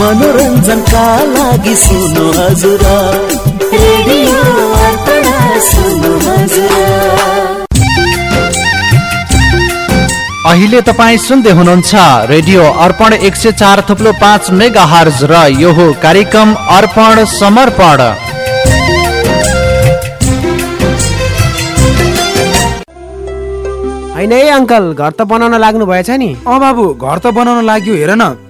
मनोरञ्जनका लागि सुन्नु हजुर रेडियो अर्पण सुन्नु हजुर अहिले तपाईँ सुन्दै हुनुहुन्छ रेडियो अर्पण एक सय चार थुप्लो पाँच मेगा हर्ज र यो हो कार्यक्रम अर्पण समर्पण। होइन है अङ्कल घर त बनाउन लाग्नु भएछ नि। अँ बाबु घर त बनाउन लाग्यो हेर न।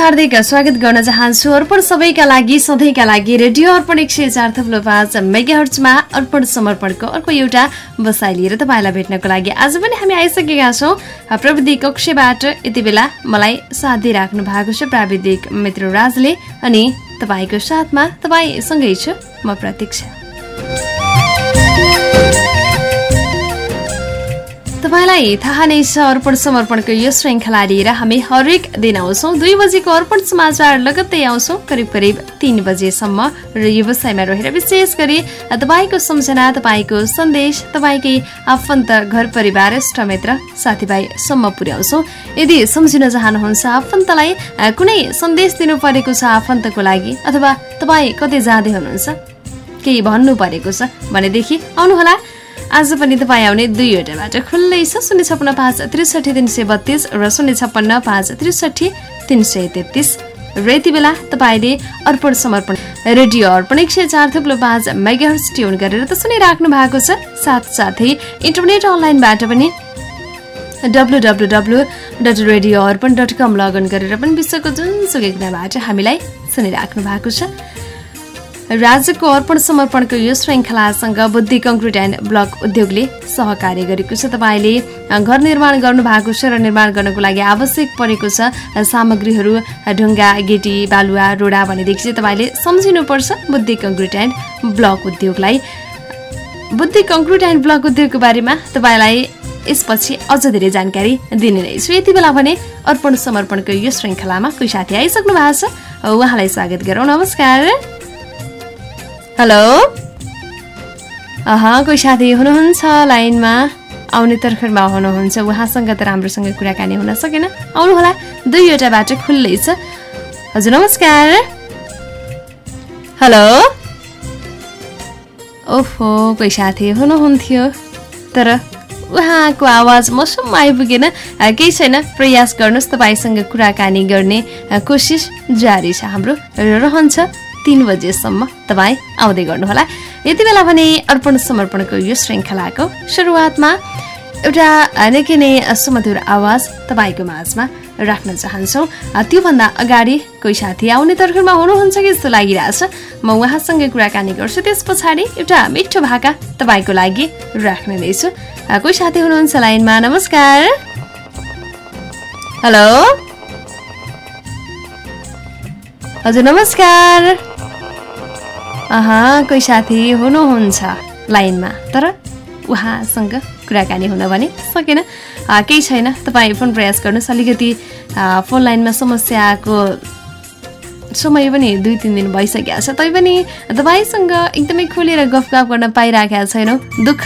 हार्दिक स्वागत गर्न चाहन्छु। अर्पण सबैका लागि सधैँका लागि रेडियो अर्पण एक सय चार थप्लो पाँच मेगाहर्चमा अर्पण समर्पणको अर्को एउटा बसाइ लिएर तपाईँलाई भेट्नको लागि आज पनि हामी आइसकेका छौँ। प्रविधि कक्षबाट यति बेला मलाई साथ दिइराख्नु भएको छ प्राविधिक मित्र राजले अनि तपाईँको साथमा तपाईँसँगै छु। म प्रतीक्षा। तपाईँलाई थाहा नै छ अर्पण समर्पणको यो श्रृङ्खला लिएर हामी हरेक दिन आउँछौँ। दुई बजेको अर्पण समाचार लगत्तै आउँछौँ करिब करिब तिन बजेसम्म र व्यवसायमा रहेर। विशेष गरी तपाईँको सम्झना तपाईँको सन्देश तपाईँकै आफन्त घर परिवार इष्टमित्र साथीभाइसम्म पुर्याउँछौँ। यदि सम्झिन चाहनुहुन्छ आफन्तलाई कुनै सन्देश दिनु परेको छ आफन्तको लागि अथवा तपाईँ कतै जाँदै हुनुहुन्छ केही भन्नु परेको छ भनेदेखि आउनुहोला। आज पनि तपाईँ आउने दुईवटा बाटो खुल्लै छ शून्य छप्पन्न पाँच त्रिसठी तिन सय बत्तिस र शून्य छप्पन्न पाँच त्रिसठी तिन सय तेत्तिस। र यति बेला तपाईँले अर्पण समर्पण रेडियो अर्पण एक सय चार थुप्लो पाँच मेगाहर्स ट्युन गरेर त सुनिराख्नु भएको छ। साथसाथै इन्टरनेट अनलाइनबाट पनि W W W dot radio Arpan dot com login गरेर पनि विश्वको जुनसुकै कुनाबाट हामीलाई सुनिराख्नु भएको छ। राज्यको अर्पण समर्पणको यो श्रृङ्खलासँग बुद्धि कङ्क्रिट एन्ड ब्लक उद्योगले सहकार्य गरेको छ। तपाईँले घर निर्माण गर्नु भएको छ र निर्माण गर्नको लागि आवश्यक परेको छ। सामग्रीहरू ढुङ्गा गेटी बालुवा रोडा भनेदेखि चाहिँ तपाईँले सम्झिनुपर्छ बुद्धि कङ्क्रिट एन्ड ब्लक उद्योगलाई। बुद्धि कङ्क्रिट एन्ड ब्लक उद्योगको बारेमा तपाईँलाई यसपछि अझ धेरै जानकारी दिने नै छु। यति बेला भने अर्पण समर्पणको यो श्रृङ्खलामा कोही साथी आइसक्नु भएको छ। उहाँलाई स्वागत गरौँ। नमस्कार। हेलो? अह कोही साथी हुनुहुन्छ लाइनमा? आउने तर्खरमा हुनुहुन्छ उहाँसँग त राम्रोसँग कुराकानी हुन सकेन। आउनुहोला दुईवटा बाटो खुल्लै छ। हजुर नमस्कार। हेलो? ओहो कोही साथी हुनुहुन्थ्यो। तर उहाँको आवाज मसम्म आइपुगेन। केही छैन प्रयास गर्नुहोस् तपाईँसँग कुराकानी गर्ने कोसिस जारी छ हाम्रो। रहन्छ। तिन बजेसम्म तपाईँ आउँदै गर्नुहोला। यति बेला भने अर्पण समर्पणको यो श्रृङ्खलाको सुरुवातमा एउटा निकै नै सुमधुर आवाज तपाईँको माझमा राख्न चाहन्छौँ। त्योभन्दा अगाडि कोही साथी आउने तर्खरमा हुनुहुन्छ कि जस्तो लागिरहेछ म उहाँसँगै कुराकानी गर्छु। त्यस पछाडि एउटा मिठो भाका तपाईँको लागि राख्ने नै छु। कोही साथी हुनुहुन्छ लाइनमा? नमस्कार। हेलो। हजुर नमस्कार। अह कोही साथी हुनुहुन्छ लाइनमा तर उहाँसँग कुराकानी हुन भने सकेन। केही छैन तपाईँ फोन प्रयास गर्नुहोस्। अलिकति फोन लाइनमा समस्या आएको समय पनि दुई तिन दिन भइसकेको छ। तैपनि तपाईँसँग एकदमै खुलेर गफगाफ गर्न पाइरहेका छैनौँ। दुःख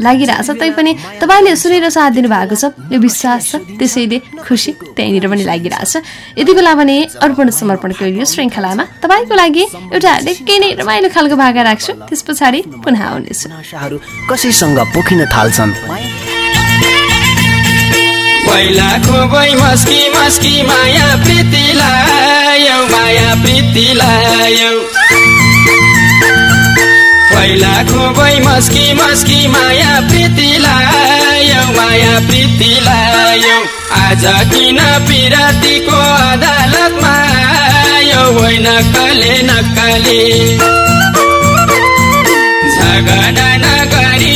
लागिरहेछ तैपनि तपाईँले सुनेर साथ दिनुभएको छ। यो विश्वास छ। त्यसैले खुसी त्यहीँनिर पनि लागिरहेछ यति बेला भने अर्पण समर्पणको यो श्रृङ्खलामा तपाईँको लागि एउटा निकै नै रमाइलो खालको भागा राख्छु। त्यस पछाडि पुनः आउनेछु। कसैसँग पोखिन थाल्छन्। पहिला खुबै मस्की मस्की माया प्रीति लायौ माया प्रीति लायौ पहिला खुबै मस्की मस्की माया प्रीति लायौ माया प्रीति लायौ आज किन पिरातीको अदालतमा आयौ होइन कले नक्कली। झगडा नगरी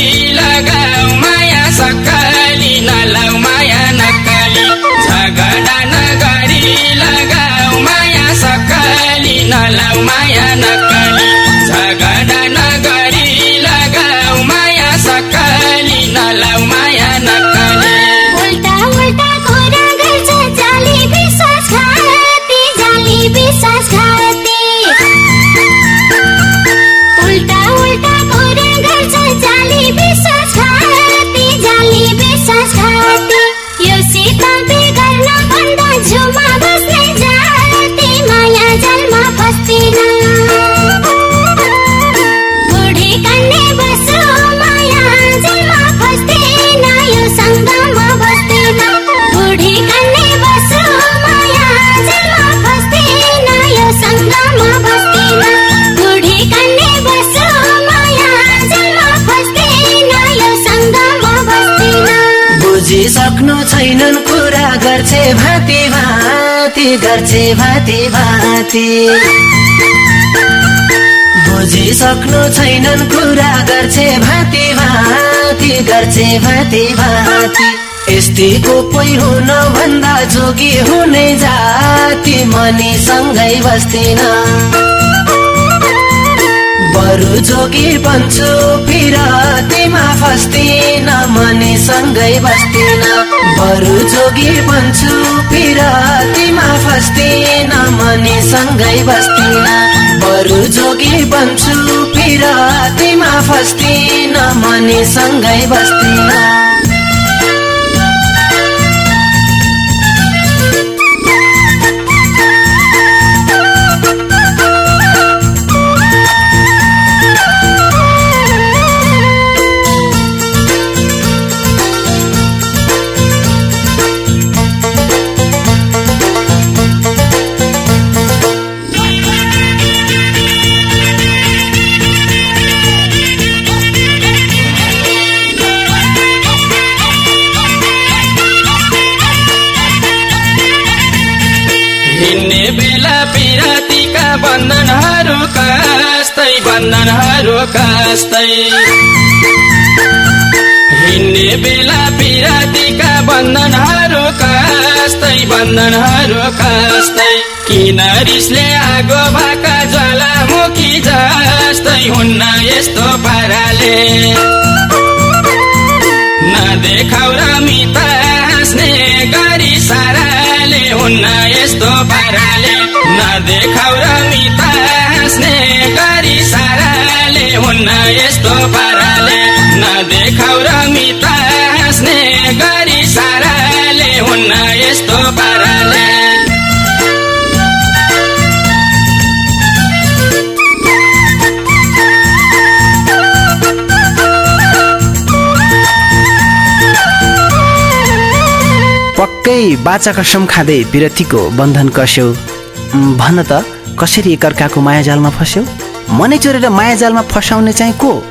गर्छे भाती भाती। बुझिसक्नु छैनन् कुरा गर्छे भाती भाती गर्छे भाती भाती। यस्तीको कोही हुन भन्दा जोगी हुने जाति मनीसँगै बस्दिन बरु जोगी बन्छु पिरातीमा फस्दिन मनीसँगै बस्दिन बरु जोगी बन्छु पिरातीमा फस्दिन मनीसँगै बस्दिन बरु जोगी बन्छु पिरातीमा फस्दिन मनीसँगै बस्दिन बन्धनहरू कस्तै। हिँड्ने बेला पिरातीका बन्धनहरू कस्तै बन्धनहरू कस्तै। किन रिसले आगो भाका ज्वालामुखी जस्तै हुन्न यस्तो पाराले। नदेखाउ र हाँस्ने गरी साराले हुन्न यस्तो पाराले। नदेखाउ र पक्कै बाचा कसम खाँदै विरतीको बन्धन कस्यौ। उम्, भन त कसरी एकअर्काको मायाजालमा फस्यौ? मनै चोरेर मायाजालमा फसाउने चाहिँ को?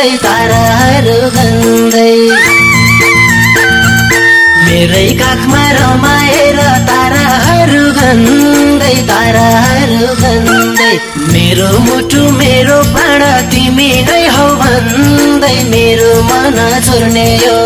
गन्दै ताराहरू गन्दै मेरै काखमा रमाएर ताराहरू गन्दै ताराहरू गन्दै मेरो मुटु मेरो प्राण तिमी नै हौ भन्दै मेरो मन चुर्ने यो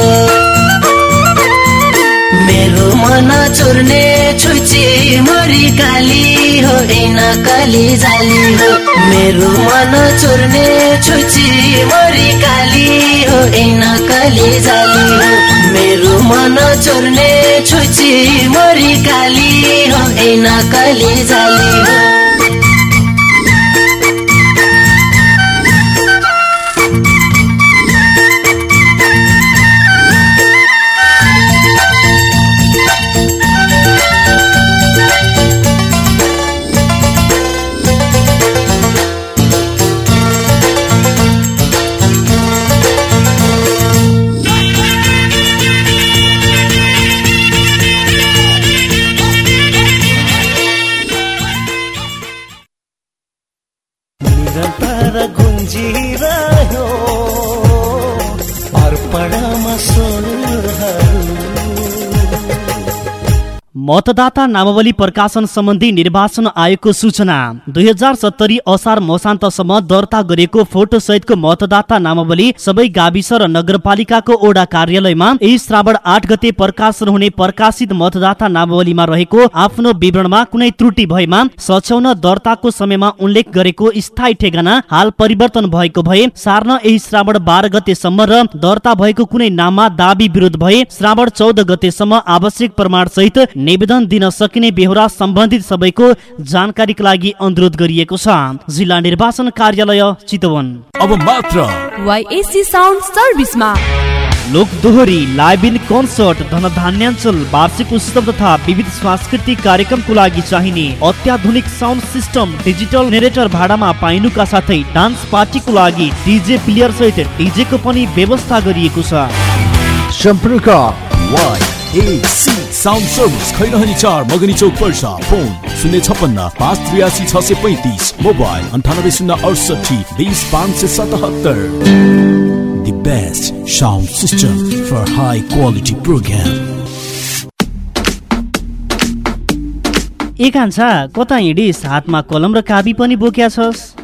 मेरो मन चुर्ने छुची मरी काली हो ऐन काली जाली हो। मेरो मन चुर्ने छुची मरी काली हो ऐन काली जाली हो। मेरो मन चुर्ने छुची मरी काली हो ऐन काली जाली हो। मतदाता नामावली प्रकाशन सम्बन्धी निर्वाचन आयोगको सूचना। दुई हजार सत्तरी असार मसान्तसम्म दर्ता फोटो सहितको मतदाता नामावली सबै गाविस र नगरपालिकाको ओडा कार्यालयमा यही श्रावण आठ गते प्रकाशन हुने प्रकाशित मतदाता नामावलीमा रहेको आफ्नो विवरणमा कुनै त्रुटि भएमा सच्याउन दर्ताको समयमा उल्लेख गरेको स्थायी ठेगाना हाल परिवर्तन भएको भए सार्न यही श्रावण बाह्र गतेसम्म र दर्ता भएको कुनै नाममा दावी विरोध भए श्रावण चौध गतेसम्म आवश्यक प्रमाण सहित निवेदन दिन सकिने बेहोरा सम्बन्धित सबैको जानकारीका लागि अनुरोध गरिएको छ। जिल्ला निर्वाचन कार्यालय चितवन। अब मात्र। वाइएसी साउन्ड सर्भिसमा। लोक दोहोरी लाइभ इन कन्सर्ट धनधान्याञ्चल वार्षिक उत्सव तथा विविध सांस्कृतिक कार्यक्रमको लागि चाहिने अत्याधुनिक साउन्ड सिस्टम डिजिटल नेरेटर भाडामा पाइनुका साथै डान्स पार्टीको लागि डिजे प्लेयर सहित डिजेको पनि व्यवस्था गरिएको छ। सम्पर्क Y AC sound service Khairahani चार मगनी पर्सा फोन शून्य पाँच त्रियासी छ सय पैँतिस मोबाइल अडसठी सतहत्तर system for high quality program. ए कान्छा कता हिँडिस? हातमा कलम र काबी पनि बोक्या छस्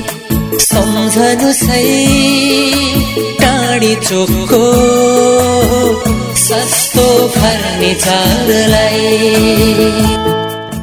सम्झनु सही टाढी चोकको सस्तो फर्निचरलाई।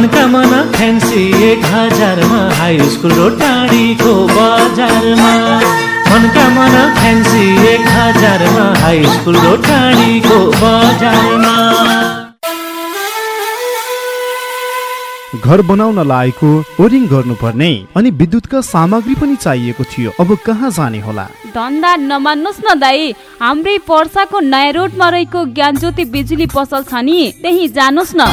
मनका मना फ्यान्सी एक हजारमा हाई स्कुल र टाढीको बजारमा। मनका मना फ्यान्सी एक हजारमा हाई स्कुल र टाढीको बजारमा। घर बनाउन लागेको ओरिङ गर्नुपर्ने अनि विद्युतका सामग्री पनि चाहिएको थियो। अब कहाँ जाने होला? धन्दा नमान्नुहोस् न दाई हाम्रै पर्साको नयाँ रोडमा रहेको ज्ञानज्योति बिजुली पसल छ नि त्यही जानुहोस् न।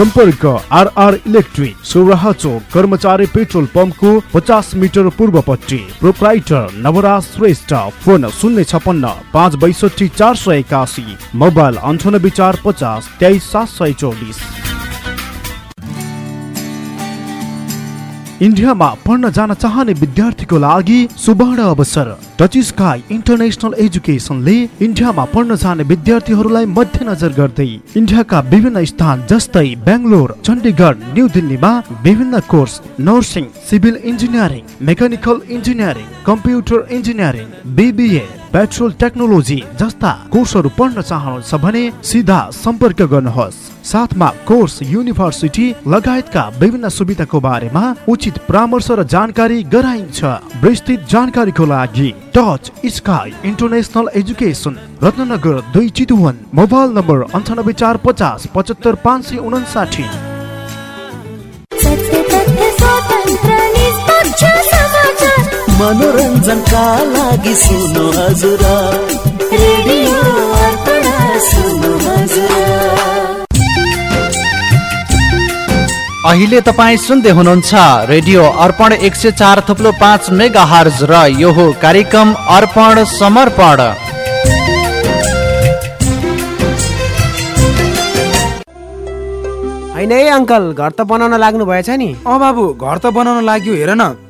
सम्पर्क आरआर इलेक्ट्रिक सौराहा चोक कर्मचारी पेट्रोल पम्पको पचास मिटर पूर्वपट्टि। प्रोप्राइटर नवराज श्रेष्ठ फोन शून्य छपन्न पाँच बैसठी चार सय एकासी मोबाइल अन्ठानब्बे चार पचास तेइस सात सय चौबिस। इन्डियामा पढ्न जान चाहने विद्यार्थीको लागि सुवर्ण अवसर। टच स्काई इन्टरनेसनल एजुकेसनले इन्डियामा पढ्न जाने विद्यार्थीहरूलाई मध्यनजर गर्दै इन्डियाका विभिन्न स्थान जस्तै बेङ्गलोर चण्डीगढ न्यू दिल्लीमा विभिन्न course nursing civil engineering mechanical engineering computer engineering BBA petrol technology जस्ता कोर्सहरू पढ्न चाहनुहुन्छ भने सिधा सम्पर्क गर्नुहोस्। साथमा कोर्स युनिभर्सिटी लगायतका विभिन्न सुविधाको बारेमा उचित परामर्श र जानकारी गराइन्छ। विस्तृत जानकारीको लागि touch sky international education Ratnanagar दुई चितुवन मोबाइल नम्बर अन्ठानब्बे चार पचास पचहत्तर पाँच सय उनासाठी सत्य तथ्य स्वतन्त्र निष्पक्ष समाचार मनोरञ्जनका लागि सुन्नु हजुर रेडियो अर्पण सुन्नु अहिले तपाईँ सुन्दै हुनुहुन्छ रेडियो अर्पण एक सय चार थुप्लो पाँच मेगा हर्ज र यो हो कार्यक्रम अर्पण समर्पण। होइन है अङ्कल घर त बनाउन लाग्नु भएछ नि। अँ बाबु घर त बनाउन लाग्यो हेर न।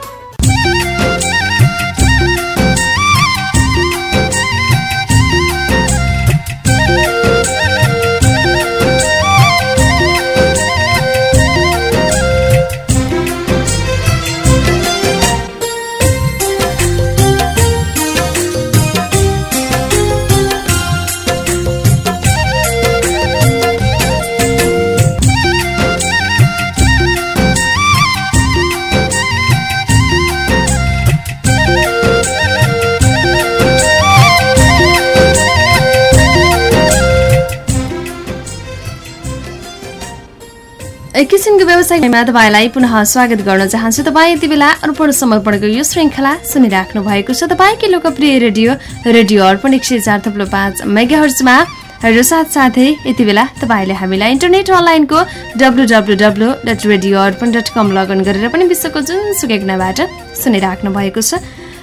व्यवसायमा तपाईँलाई पुनः स्वागत गर्न चाहन्छु। तपाईँ यति बेला अर्पण समर्पणको यो श्रृङ्खला सुनिराख्नु भएको छ। तपाईँकै लोकप्रिय रेडियो रेडियो अर्पण एक सय चार थप्लो पाँच मेगाहर्जमा र साथसाथै यति बेला तपाईँले हामीलाई इन्टरनेट अनलाइनको W W W dot radio Arpan dot com login गरेर पनि विश्वको जुनसुकै कुनाबाट सुनिराख्नु भएको छ।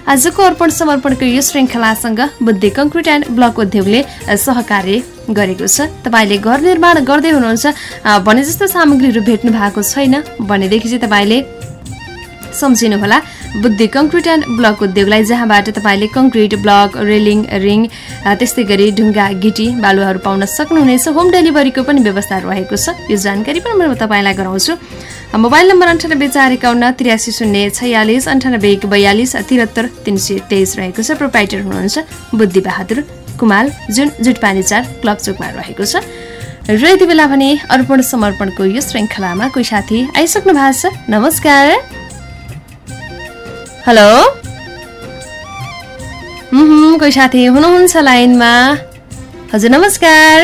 आजको अर्पण समर्पणको यो श्रृङ्खलासँग बुद्धि कङ्क्रिट एन्ड ब्लक उद्योगले सहकार्य गरेको छ। तपाईँले घर निर्माण गर्दै हुनुहुन्छ। भने जस्तो सामग्रीहरू भेट्नु भएको छैन। भनेदेखि चाहिँ तपाईँले सम्झिनुहोला बुद्धि कङ्क्रिट एन्ड ब्लक उद्योगलाई जहाँबाट तपाईँले कङ्क्रिट ब्लक रेलिङ रिङ त्यस्तै गरी ढुङ्गा गिटी बालुवाहरू पाउन सक्नुहुनेछ। होम डेलिभरीको पनि व्यवस्था रहेको छ। यो जानकारी पनि म तपाईँलाई गराउँछु। मोबाइल नम्बर अन्ठानब्बे चार एकाउन्न त्रियासी शून्य छयालिस अन्ठानब्बे एक बयालिस त्रिहत्तर तिन सय तेइस रहेको छ। प्रोपाइटर हुनुहुन्छ बुद्धि बहादुर कुमाल जुन जुटपानी चार क्लब चोकमा रहेको छ। र यति बेला भने अर्पण समर्पणको यो श्रृङ्खलामा कोही साथी आइसक्नु भएको छ? नमस्कार। हेलो। कोही साथी हुनुहुन्छ लाइनमा? हजुर नमस्कार।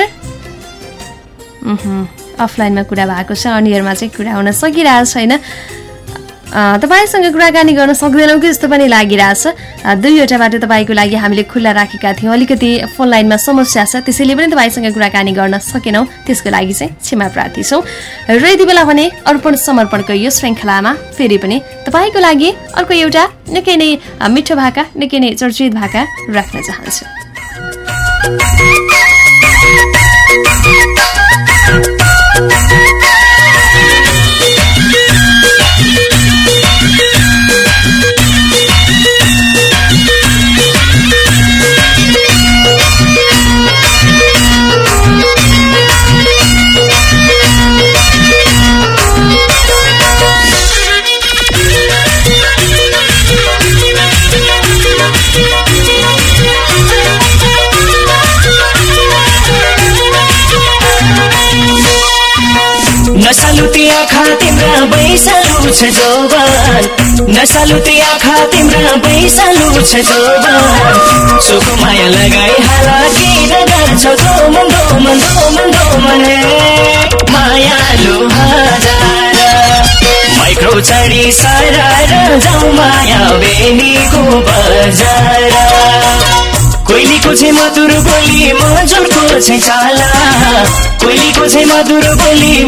अफलाइनमा कुरा भएको छ अनियरमा चाहिँ कुरा हुन सकिरहेको छैन। तपाईँसँग कुराकानी गर्न सक्दैनौँ कि जस्तो पनि लागिरहेछ। दुईवटा बाटो तपाईँको लागि हामीले खुल्ला राखेका थियौँ। अलिकति फोन लाइनमा समस्या छ त्यसैले पनि तपाईँसँग कुराकानी गर्न सकेनौँ। त्यसको लागि चाहिँ क्षमा प्रार्थी छौँ। र यति बेला भने अर्पण समर्पणको यो श्रृङ्खलामा फेरि पनि तपाईँको लागि अर्को एउटा निकै नै मिठो भाका निकै नै चर्चित भाका राख्न चाहन्छु। नसालुती आँखा तिम्रा बैसालु छ सुख माया लगाई हालाकी गर्छ दोमन दोमन दोमन दोमन हे मायालु हजार माइक्रो चढी सरार जाउँ माया बेनीको बजार। कोइलीको मधुर बोली मजुरको छै चाला। मधुर बोली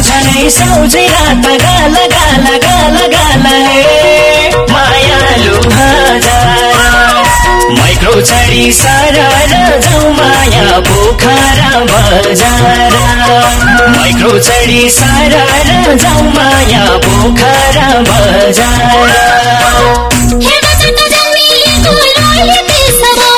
झनै साउजे रात गाला गाला गाला माइक्रो जाउँ माया पोखरा बजार माइक्रो चढी जाउँ माया पोखरा बजार ¡Ay, mi amor!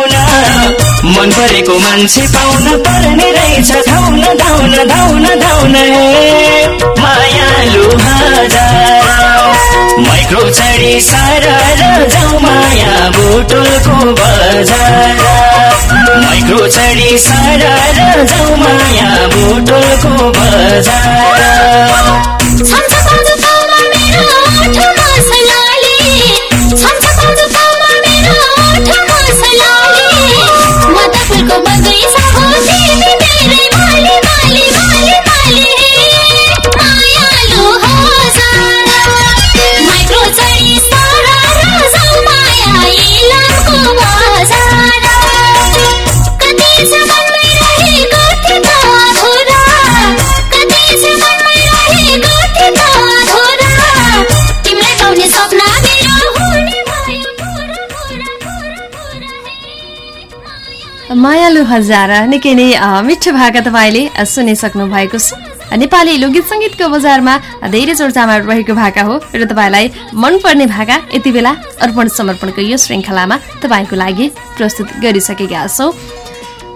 मन परेको मान्छे पाउन पर्ने रहेछ धाउन धाउन धाउन धाउन मायालु हजार। माइक्रो चढी सरर जाउँ माया बोटलको बजार। माइक्रो चढी सरर जाउँ माया बोटलको बजार। हजार। निकै नै मिठो भाका तपाईँले सुनिसक्नु भएको छ। नेपाली लोकगीत सङ्गीतको बजारमा धेरै चर्चामा रहेको भाका हो र तपाईँलाई मनपर्ने भाका यति बेला अर्पण समर्पणको यो श्रृङ्खलामा तपाईँको लागि प्रस्तुत गरिसकेका छौँ।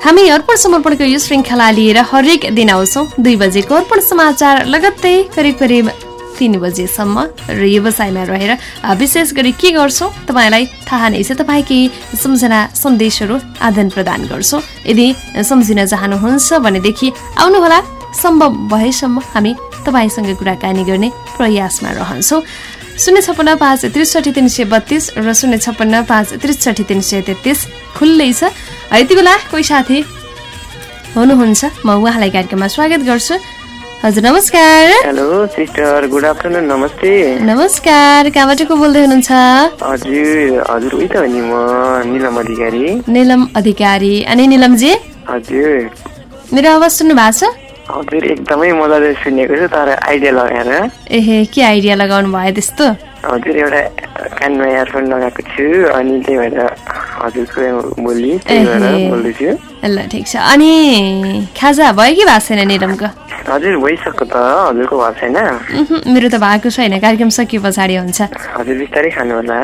हामी अर्पण समर्पणको यो श्रृङ्खला लिएर हरेक दिन आउँछौँ। दुई बजेको अर्पण समाचार लगत्तै करिब करिब तिन बजेसम्म र व्यवसायमा रहेर विशेष गरी के गर्छौँ? तपाईँलाई थाहा नै छ तपाईँ केही सम्झना सन्देशहरू आदान प्रदान गर्छौँ। यदि सम्झिन चाहनुहुन्छ भनेदेखि आउनुहोला सम्भव भएसम्म हामी तपाईँसँग कुराकानी गर्ने प्रयासमा रहन्छौँ। शून्य छप्पन्न पाँच त्रिसठी तिन सय बत्तिस र शून्य छप्पन्न पाँच त्रिसठी तिन सय तेत्तिस खुल्लै छ। यति बेला कोही साथी हुनुहुन्छ म उहाँलाई कार्यक्रममा स्वागत गर्छु। हजुर नमस्कार। हेलो सिस्टर गुड आफ्टरनुन नमस्ते नमस्कार कहाँबाट को बोल्दै हुनुहुन्छ? हजुर हजुर उही त हो नि म निलम अधिकारी। निलम अधिकारी। अनि निलमजी? हजुर। मेरो आवाज सुन्नु भएको छ? हजुर एकदमै मजाले सुनेको छु तर आइडिया लगाएर। एहे के आइडिया लगाउनु भयो त्यस्तो? हजुर एउटा कानमा इयरफोन लगाएको छु अनि त्यही भएर हजुरको बोली। बोल्दैछु ल ठिक छ। अनि खाजा भयो कि भएको छैन निरमको? हजुर भइसक्यो त हजुरको भएको छैन। मेरो त भएको छैन कार्यक्रम सकिए पछाडि हुन्छ। हजुर बिस्तारै खानु होला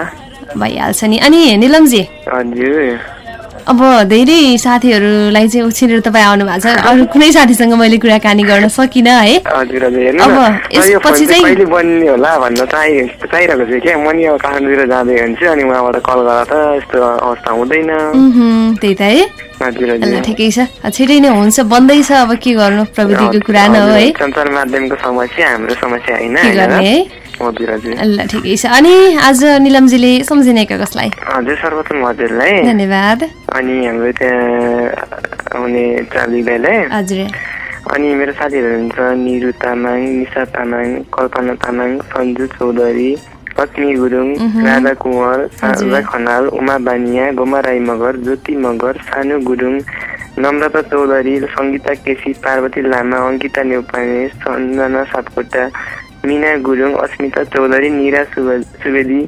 भइहाल्छ नि। अनि निलमजी? हजुर। अब धेरै साथीहरूलाई चाहिँ उछिनेर तपाईँ आउनु भएको छ। अरू कुनै साथीसँग मैले कुराकानी गर्न सकिनँ है। अब यसपछि चाहिँ बन्ने होला भन्न चाहि चाहिरहेको छु क्या। म नि अब काठमाडौँतिर जाँदै हुन्छु अनि उहाँबाट कल गर्दा त यस्तो अवस्था हुँदैन। त्यही त है। ठिकै छ। छिटै नै हुन्छ। बन्दैछ अब के गर्नु प्रविधिको कुरा न हो है। सञ्चार माध्यमको समस्या हाम्रो समस्या होइन। है। ल ठिकै छ। अनि आज निलमजीले सम्झिनेका कसलाई? हजुर सर्वप्रथम हजुरलाई। धन्यवाद। अनि हाम्रो त्यहाँ हुने चाली भाइलाई। हजुर। अनि मेरो साथीहरू हुनुहुन्छ निरु तामाङ निशा तामाङ कल्पना तामाङ सन्जु चौधरी लक्ष्मी गुरुङ। राधा कुँवर। सारदा खनाल उमा बानिया गोमा राई मगर ज्योति मगर सानु गुरुङ नम्रता चौधरी सङ्गीता केसी पार्वती लामा अङ्किता नेउपाने सञ्जना सापकोटा मिना गुरुङ अस्मिता चौधरी निरा सुवे- सुवेदी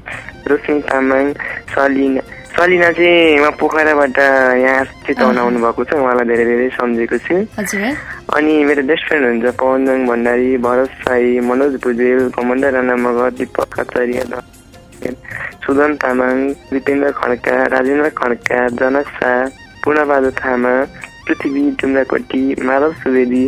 रोशनी तामाङ सलिना सलिना चाहिँ उहाँ पोखराबाट यहाँ चितवन आउनु भएको छ उहाँलाई धेरै धेरै सम्झेको छु अनि मेरो बेस्ट फ्रेन्ड हुन्छ पवनजङ भण्डारी भरत साई मनोज भुजेल कमण्डर राणा मगर दिपक आचार्य सुदन तामाङ दिपेन्द्र खड्का राजेन्द्र खड्का जनक शाह पूर्णबहादुर थामा पृथ्वी डुम्राकोटी माधव सुवेदी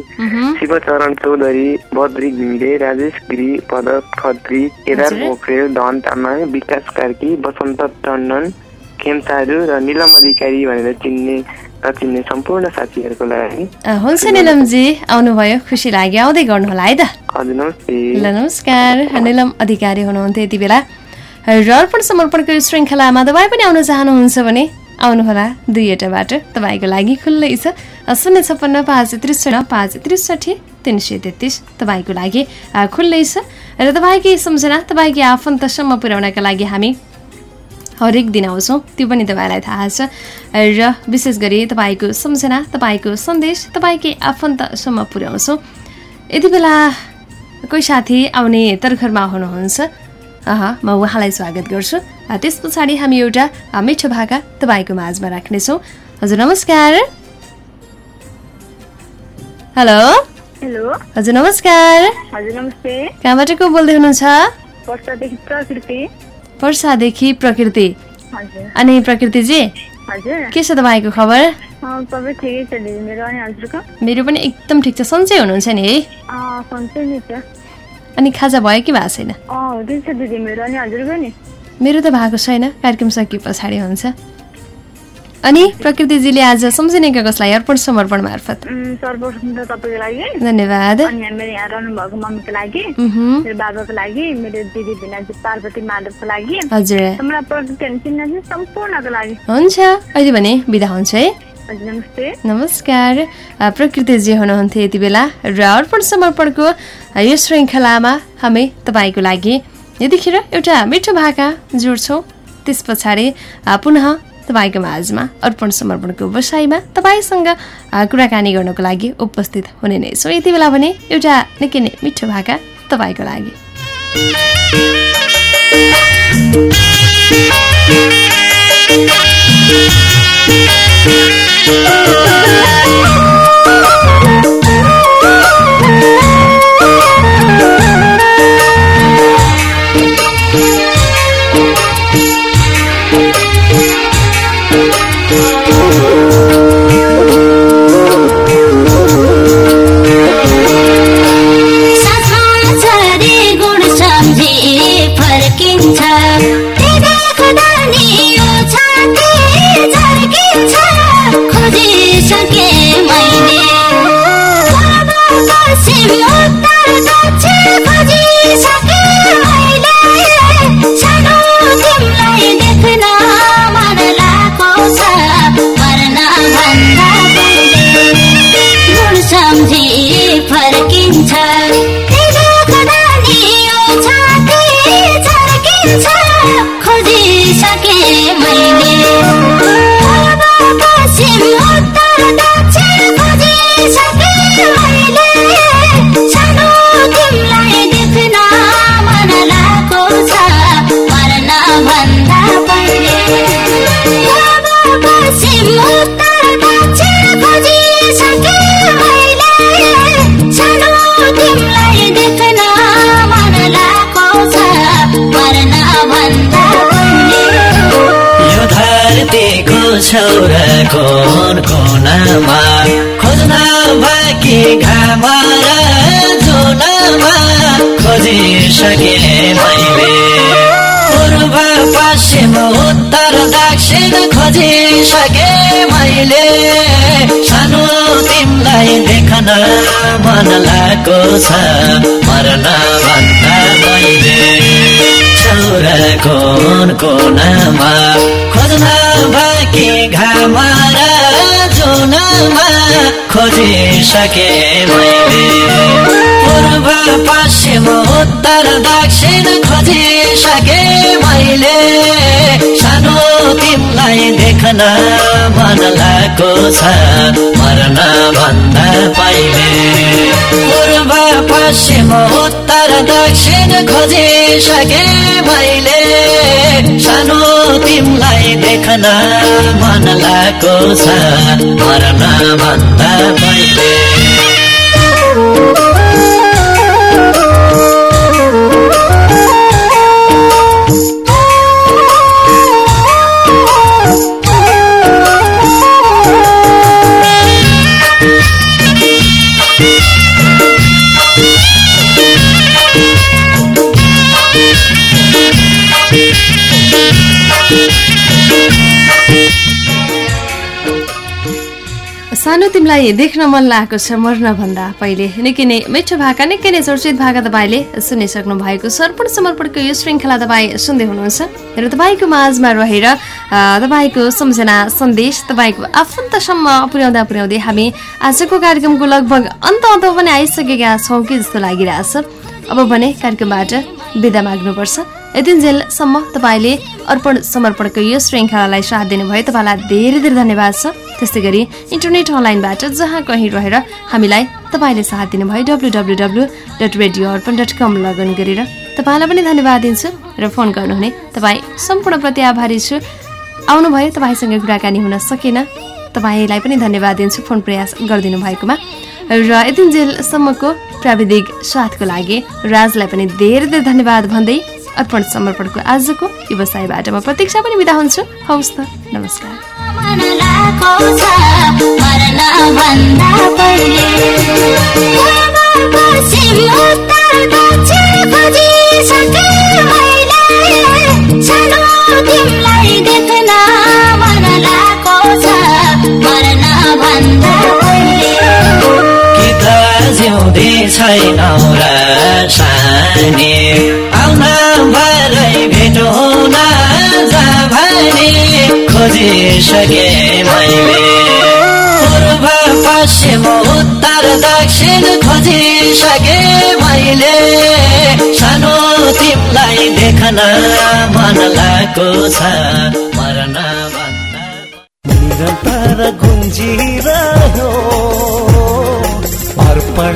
शिवचरण चौधरी बद्री घिमिरे राजेश गिरी पदक खत्री केदार। पोखरेल धन तामाङ विकास कार्की बसन्त टन्डन खेमचारू र निलम अधिकारी भनेर चिन्ने र चिन्ने सम्पूर्ण साथीहरूको लागि। हुन्छ निलमजी आउनुभयो। खुसी लाग्यो। आउँदै गर्नुहोला है त। हजुर नमस्ते। ल नमस्कार। निलम अधिकारी हुनुहुन्थ्यो यति बेला। र अर्पण समर्पणको श्रृङ्खलामा तपाईँ पनि आउन चाहनुहुन्छ भने आउनुहोला दुईवटा बाटो तपाईँको लागि खुल्लै छ। शून्य छप्पन्न पाँच त्रिसठी पाँच त्रिसठी तिन सय तेत्तिस तपाईँको लागि खुल्लै छ। र तपाईँकै सम्झना तपाईँकै आफन्तसम्म पुर्याउनका लागि हामी हरेक दिन आउँछौँ। त्यो पनि तपाईँलाई थाहा छ। र विशेष गरी तपाईँको सम्झना तपाईँको सन्देश तपाईँकै आफन्तसम्म पुर्याउँछौँ। यति बेला कोही साथी आउने तर्खरमा हुनुहुन्छ। म उहाँलाई स्वागत गर्छु। त्यस पछाडि हामी एउटा मिठो भाका तपाईँको माझमा राख्नेछौँ। हजुर नमस्कार। हेलो। हेलो। हजुर नमस्कार। हजुर नमस्ते। कहाँबाट को बोल्दै हुनुहुन्छ? वर्षादेखि प्रकृति। अनि प्रकृतिजी? के छ तपाईँको खबर? मेरो पनि एकदम ठिक छ। सन्चै हुनुहुन्छ नि है? अनि खाजा भयो कि भएको छैन? मेरो त भएको छैन कार्यक्रम सकिए पछाडि हुन्छ। अनि प्रकृतिजीले आज सम्झिनेका कसलाई अर्पण समर्पण मार्फत? सर्वप्रथम त तपाईँको लागि। धन्यवाद। अनि मेरो यहाँ रहनु भएको मम्मीको लागि। मेरो बाबाको लागि मेरो दिदी भिनाजी पार्वती माधवको लागि। हजुर। सम्पूर्णको लागि। हुन्छ अहिले भने बिदा हुन्छ है। नमस्ते। नमस्कार। प्रकृतिजी हुनुहुन्थ्यो यति बेला र अर्पण समर्पणको यो श्रृङ्खलामा हामी तपाईँको लागि यतिखेर एउटा मिठो भाका जोड्छौँ। त्यस पछाडि पुनः तपाईँको माझमा अर्पण समर्पणको बसाइमा तपाईँसँग कुराकानी गर्नको लागि उपस्थित हुने नै छौँ। यति बेला भने एउटा निकै नै मिठो भाका तपाईँको लागि। सखाचरी गुण Oh, छौराको कोनामा खोज्न बाँकी घाम जुनमा खोजिसके मैले। पूर्व पश्चिम उत्तर दक्षिण खोजिसके मैले। सानो तिमीलाई देख्न मन छ मर्न भन्दा मैले। छौराको कोनामा खोज्न बाँकी घाम र जुनमा खोजिसके मैले पूर्व पश्चिम उत्तर दक्षिण खोजिसके मैले। सानो तिमीलाई देख्न मन लागेको छ मर्न भन्दा पहिले। पूर्व पश्चिम उत्तर दक्षिण खोजिसके मैले। सानो तिमीलाई देख्न लागेको छ भन्दा सानो तिमीलाई देख्न मन लागेको छ मर्न भन्दा पहिले। निकै नै मिठो भाका निकै नै चर्चित भाका तपाईँले सुनिसक्नु भएको अर्पण समर्पणको यो श्रृङ्खला तपाईँ सुन्दै हुनुहुन्छ। र तपाईँको माझमा रहेर तपाईँको सम्झना सन्देश तपाईँको आफन्तसम्म पुर्याउँदा पुर्याउँदै हामी आजको कार्यक्रमको लगभग अन्त अन्त पनि आइसकेका छौँ कि जस्तो लागिरहेछ। अब भने कार्यक्रमबाट बिदा माग्नुपर्छ। यतिन्जेलसम्म तपाईँले अर्पण समर्पणको यो श्रृङ्खलालाई साथ दिनुभयो। तपाईँलाई धेरै धेरै धन्यवाद छ। त्यस्तै गरी इन्टरनेट अनलाइनबाट जहाँ कहीँ रहेर हामीलाई तपाईँले साथ दिनुभयो W W W dot radio Arpan dot com login गरेर तपाईँलाई पनि धन्यवाद दिन्छु र फोन गर्नुहुने तपाईँ सम्पूर्णप्रति आभारी छु। आउनुभयो तपाईँसँग कुराकानी हुन सकेन। तपाईँलाई पनि धन्यवाद दिन्छु फोन प्रयास गरिदिनु भएकोमा। र यतिन्जेलसम्मको प्राविधिक साथको लागि राजलाई पनि धेरै धेरै धन्यवाद भन्दै अर्पण समर्पणको आजको व्यवसायबाट म प्रतीक्षा पनि बिदा हुन्छु। हवस् त नमस्कार। जिउँदै छैनौ भरै भेटौँ जा भने खोजिसके मैले। पूर्व पश्चिम उत्तर दक्षिण खोजिसके मैले। सानो तिमीलाई देख्न मन लागेको छ। मर्न भन्दा। निरन्तर गुन्जिरह्यो अर्पण